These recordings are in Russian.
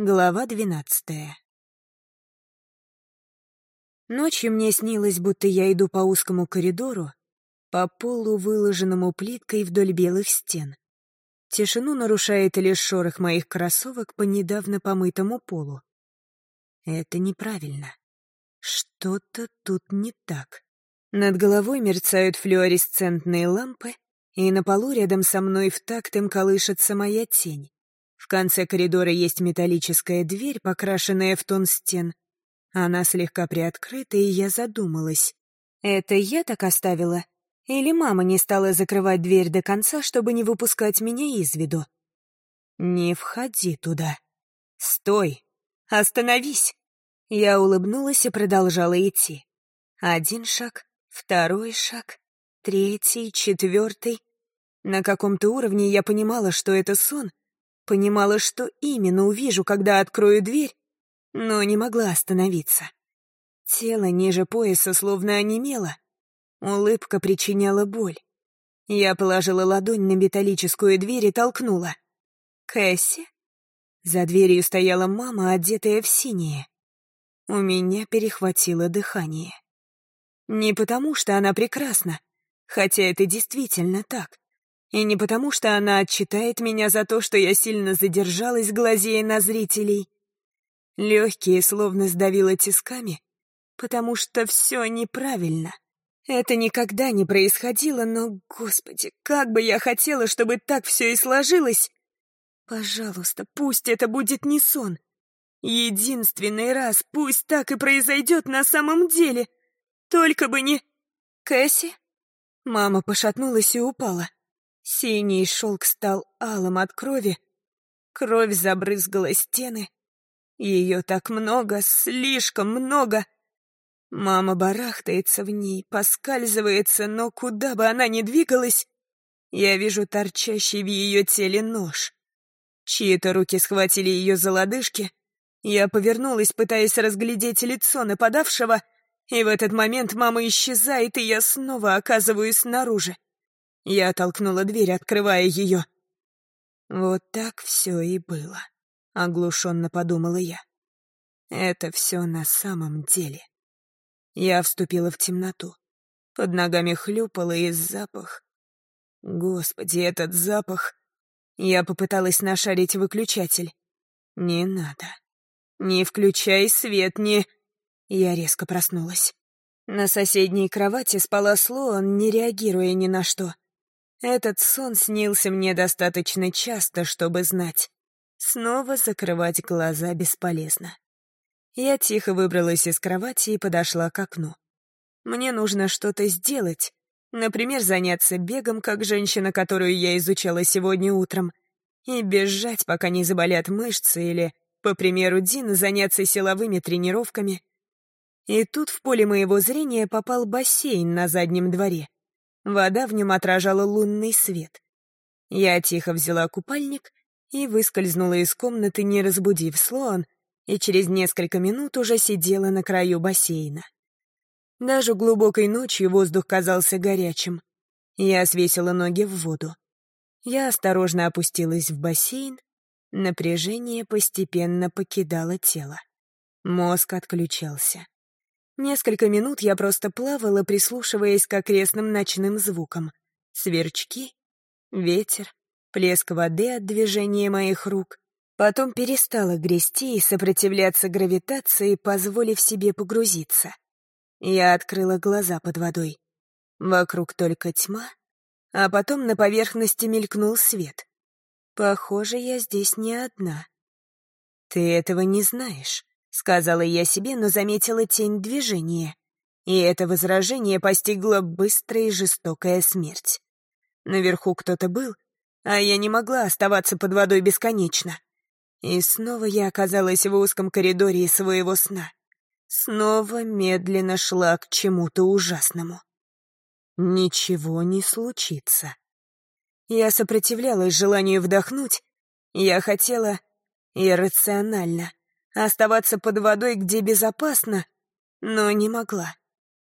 Глава двенадцатая. Ночью мне снилось, будто я иду по узкому коридору, по полу, выложенному плиткой вдоль белых стен. Тишину нарушает лишь шорох моих кроссовок по недавно помытому полу. Это неправильно. Что-то тут не так. Над головой мерцают флуоресцентные лампы, и на полу рядом со мной в такт им колышется моя тень. В конце коридора есть металлическая дверь, покрашенная в тон стен. Она слегка приоткрыта, и я задумалась. Это я так оставила? Или мама не стала закрывать дверь до конца, чтобы не выпускать меня из виду? Не входи туда. Стой! Остановись! Я улыбнулась и продолжала идти. Один шаг, второй шаг, третий, четвертый. На каком-то уровне я понимала, что это сон, Понимала, что именно увижу, когда открою дверь, но не могла остановиться. Тело ниже пояса словно онемело. Улыбка причиняла боль. Я положила ладонь на металлическую дверь и толкнула. «Кэсси?» За дверью стояла мама, одетая в синее. У меня перехватило дыхание. Не потому, что она прекрасна, хотя это действительно так. И не потому, что она отчитает меня за то, что я сильно задержалась, глазея на зрителей. Легкие словно сдавило тисками, потому что все неправильно. Это никогда не происходило, но, господи, как бы я хотела, чтобы так все и сложилось. Пожалуйста, пусть это будет не сон. Единственный раз пусть так и произойдет на самом деле. Только бы не... Кэсси? Мама пошатнулась и упала. Синий шелк стал алым от крови. Кровь забрызгала стены. Ее так много, слишком много. Мама барахтается в ней, поскальзывается, но куда бы она ни двигалась, я вижу торчащий в ее теле нож. Чьи-то руки схватили ее за лодыжки. Я повернулась, пытаясь разглядеть лицо нападавшего, и в этот момент мама исчезает, и я снова оказываюсь снаружи. Я толкнула дверь, открывая ее. Вот так все и было, оглушенно подумала я. Это все на самом деле. Я вступила в темноту. Под ногами хлюпала и запах. Господи, этот запах. Я попыталась нашарить выключатель. Не надо. Не включай свет, не... Я резко проснулась. На соседней кровати спала Слоан, не реагируя ни на что. Этот сон снился мне достаточно часто, чтобы знать. Снова закрывать глаза бесполезно. Я тихо выбралась из кровати и подошла к окну. Мне нужно что-то сделать. Например, заняться бегом, как женщина, которую я изучала сегодня утром, и бежать, пока не заболят мышцы, или, по примеру Дина, заняться силовыми тренировками. И тут в поле моего зрения попал бассейн на заднем дворе. Вода в нем отражала лунный свет. Я тихо взяла купальник и выскользнула из комнаты, не разбудив Слоан, и через несколько минут уже сидела на краю бассейна. Даже глубокой ночью воздух казался горячим. Я свесила ноги в воду. Я осторожно опустилась в бассейн. Напряжение постепенно покидало тело. Мозг отключался. Несколько минут я просто плавала, прислушиваясь к окрестным ночным звукам. Сверчки, ветер, плеск воды от движения моих рук. Потом перестала грести и сопротивляться гравитации, позволив себе погрузиться. Я открыла глаза под водой. Вокруг только тьма, а потом на поверхности мелькнул свет. Похоже, я здесь не одна. Ты этого не знаешь. — сказала я себе, но заметила тень движения. И это возражение постигло быстрая и жестокая смерть. Наверху кто-то был, а я не могла оставаться под водой бесконечно. И снова я оказалась в узком коридоре своего сна. Снова медленно шла к чему-то ужасному. Ничего не случится. Я сопротивлялась желанию вдохнуть. Я хотела иррационально оставаться под водой, где безопасно, но не могла.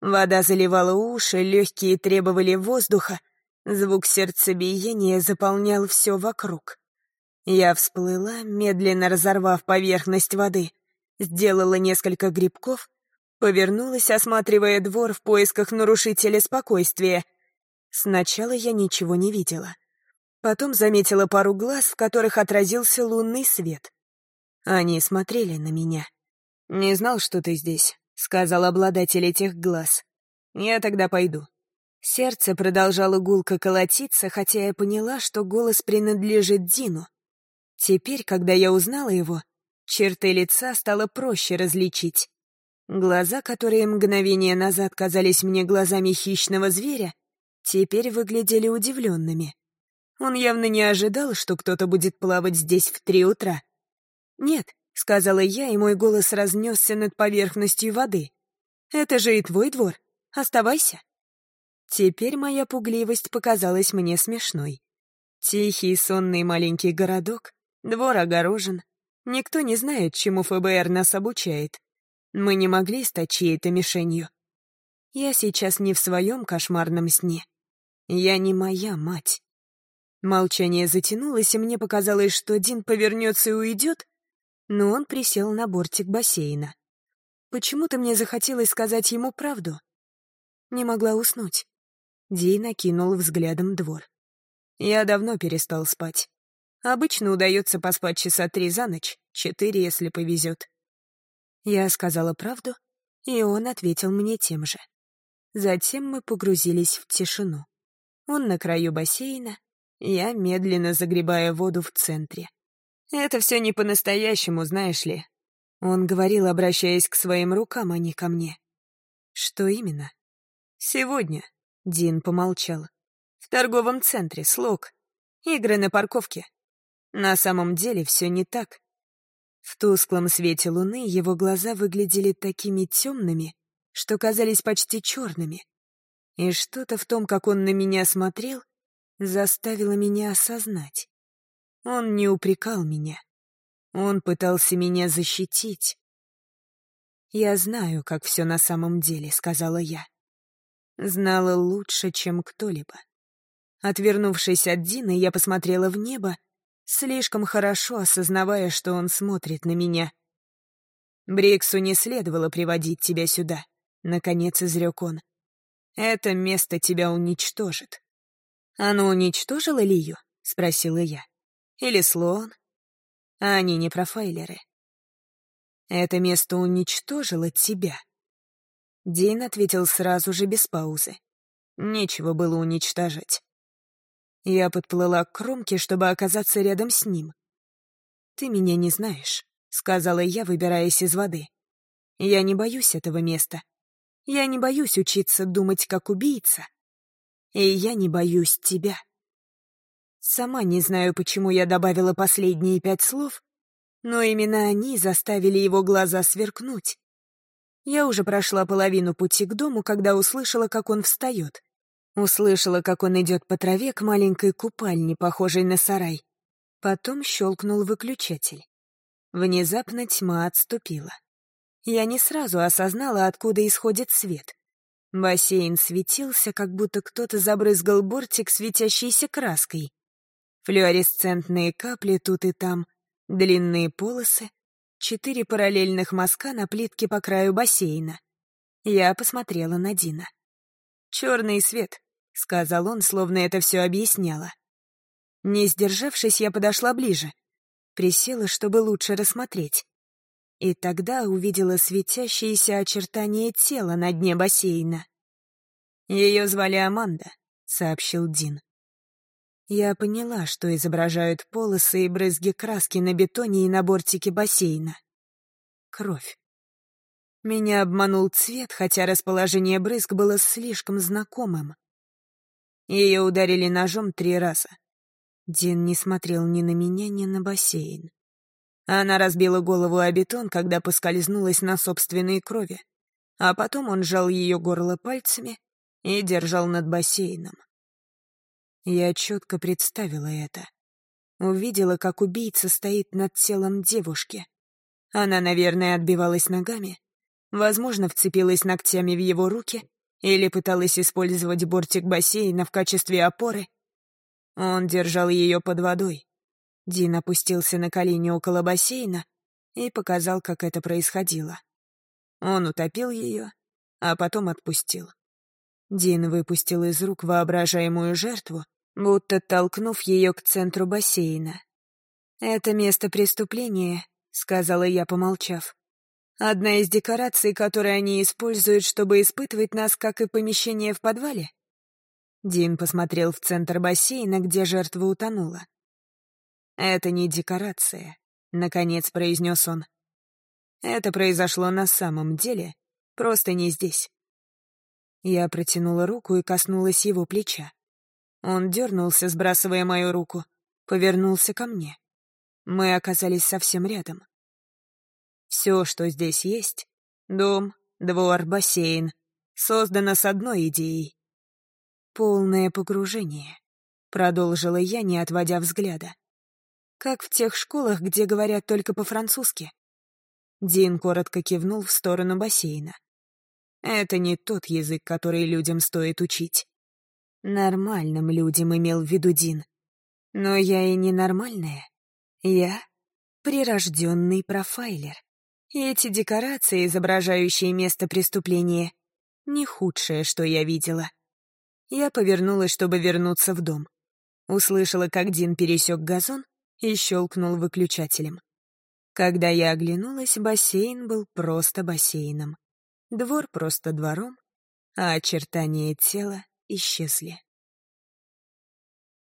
Вода заливала уши, легкие требовали воздуха, звук сердцебиения заполнял все вокруг. Я всплыла, медленно разорвав поверхность воды, сделала несколько грибков, повернулась, осматривая двор в поисках нарушителя спокойствия. Сначала я ничего не видела. Потом заметила пару глаз, в которых отразился лунный свет. Они смотрели на меня. «Не знал, что ты здесь», — сказал обладатель этих глаз. «Я тогда пойду». Сердце продолжало гулко колотиться, хотя я поняла, что голос принадлежит Дину. Теперь, когда я узнала его, черты лица стало проще различить. Глаза, которые мгновение назад казались мне глазами хищного зверя, теперь выглядели удивленными. Он явно не ожидал, что кто-то будет плавать здесь в три утра. «Нет», — сказала я, и мой голос разнесся над поверхностью воды. «Это же и твой двор. Оставайся». Теперь моя пугливость показалась мне смешной. Тихий, сонный маленький городок, двор огорожен. Никто не знает, чему ФБР нас обучает. Мы не могли стать чьей-то мишенью. Я сейчас не в своем кошмарном сне. Я не моя мать. Молчание затянулось, и мне показалось, что Дин повернется и уйдет, но он присел на бортик бассейна. Почему-то мне захотелось сказать ему правду. Не могла уснуть. Дин окинул взглядом двор. Я давно перестал спать. Обычно удается поспать часа три за ночь, четыре, если повезет. Я сказала правду, и он ответил мне тем же. Затем мы погрузились в тишину. Он на краю бассейна, я медленно загребая воду в центре. Это все не по-настоящему, знаешь ли. Он говорил, обращаясь к своим рукам, а не ко мне. Что именно? Сегодня. Дин помолчал. В торговом центре, слог. Игры на парковке. На самом деле все не так. В тусклом свете луны его глаза выглядели такими темными, что казались почти черными. И что-то в том, как он на меня смотрел, заставило меня осознать. Он не упрекал меня. Он пытался меня защитить. «Я знаю, как все на самом деле», — сказала я. Знала лучше, чем кто-либо. Отвернувшись от Дины, я посмотрела в небо, слишком хорошо осознавая, что он смотрит на меня. «Бриксу не следовало приводить тебя сюда», — наконец изрек он. «Это место тебя уничтожит». «Оно уничтожило Лию?» — спросила я. Или слон. А они не профайлеры. Это место уничтожило тебя. Дин ответил сразу же без паузы. Нечего было уничтожать. Я подплыла к кромке, чтобы оказаться рядом с ним. «Ты меня не знаешь», — сказала я, выбираясь из воды. «Я не боюсь этого места. Я не боюсь учиться думать как убийца. И я не боюсь тебя». Сама не знаю, почему я добавила последние пять слов, но именно они заставили его глаза сверкнуть. Я уже прошла половину пути к дому, когда услышала, как он встает. Услышала, как он идет по траве к маленькой купальне, похожей на сарай. Потом щелкнул выключатель. Внезапно тьма отступила. Я не сразу осознала, откуда исходит свет. Бассейн светился, как будто кто-то забрызгал бортик светящейся краской. Флюоресцентные капли тут и там, длинные полосы, четыре параллельных мазка на плитке по краю бассейна. Я посмотрела на Дина. «Черный свет», — сказал он, словно это все объясняло. Не сдержавшись, я подошла ближе. Присела, чтобы лучше рассмотреть. И тогда увидела светящиеся очертания тела на дне бассейна. «Ее звали Аманда», — сообщил Дин. Я поняла, что изображают полосы и брызги краски на бетоне и на бортике бассейна. Кровь. Меня обманул цвет, хотя расположение брызг было слишком знакомым. Ее ударили ножом три раза. Дин не смотрел ни на меня, ни на бассейн. Она разбила голову о бетон, когда поскользнулась на собственной крови. А потом он сжал ее горло пальцами и держал над бассейном. Я четко представила это. Увидела, как убийца стоит над телом девушки. Она, наверное, отбивалась ногами, возможно, вцепилась ногтями в его руки или пыталась использовать бортик бассейна в качестве опоры. Он держал ее под водой. Дин опустился на колени около бассейна и показал, как это происходило. Он утопил ее, а потом отпустил. Дин выпустил из рук воображаемую жертву, будто толкнув ее к центру бассейна. «Это место преступления», — сказала я, помолчав. «Одна из декораций, которые они используют, чтобы испытывать нас, как и помещение в подвале?» Дин посмотрел в центр бассейна, где жертва утонула. «Это не декорация», — наконец произнес он. «Это произошло на самом деле, просто не здесь». Я протянула руку и коснулась его плеча. Он дернулся, сбрасывая мою руку, повернулся ко мне. Мы оказались совсем рядом. Все, что здесь есть — дом, двор, бассейн — создано с одной идеей. Полное погружение, — продолжила я, не отводя взгляда. Как в тех школах, где говорят только по-французски. Дин коротко кивнул в сторону бассейна. Это не тот язык, который людям стоит учить. Нормальным людям имел в виду Дин. Но я и ненормальная. Я — прирожденный профайлер. Эти декорации, изображающие место преступления, не худшее, что я видела. Я повернулась, чтобы вернуться в дом. Услышала, как Дин пересек газон и щелкнул выключателем. Когда я оглянулась, бассейн был просто бассейном. Двор просто двором, а очертания тела исчезли.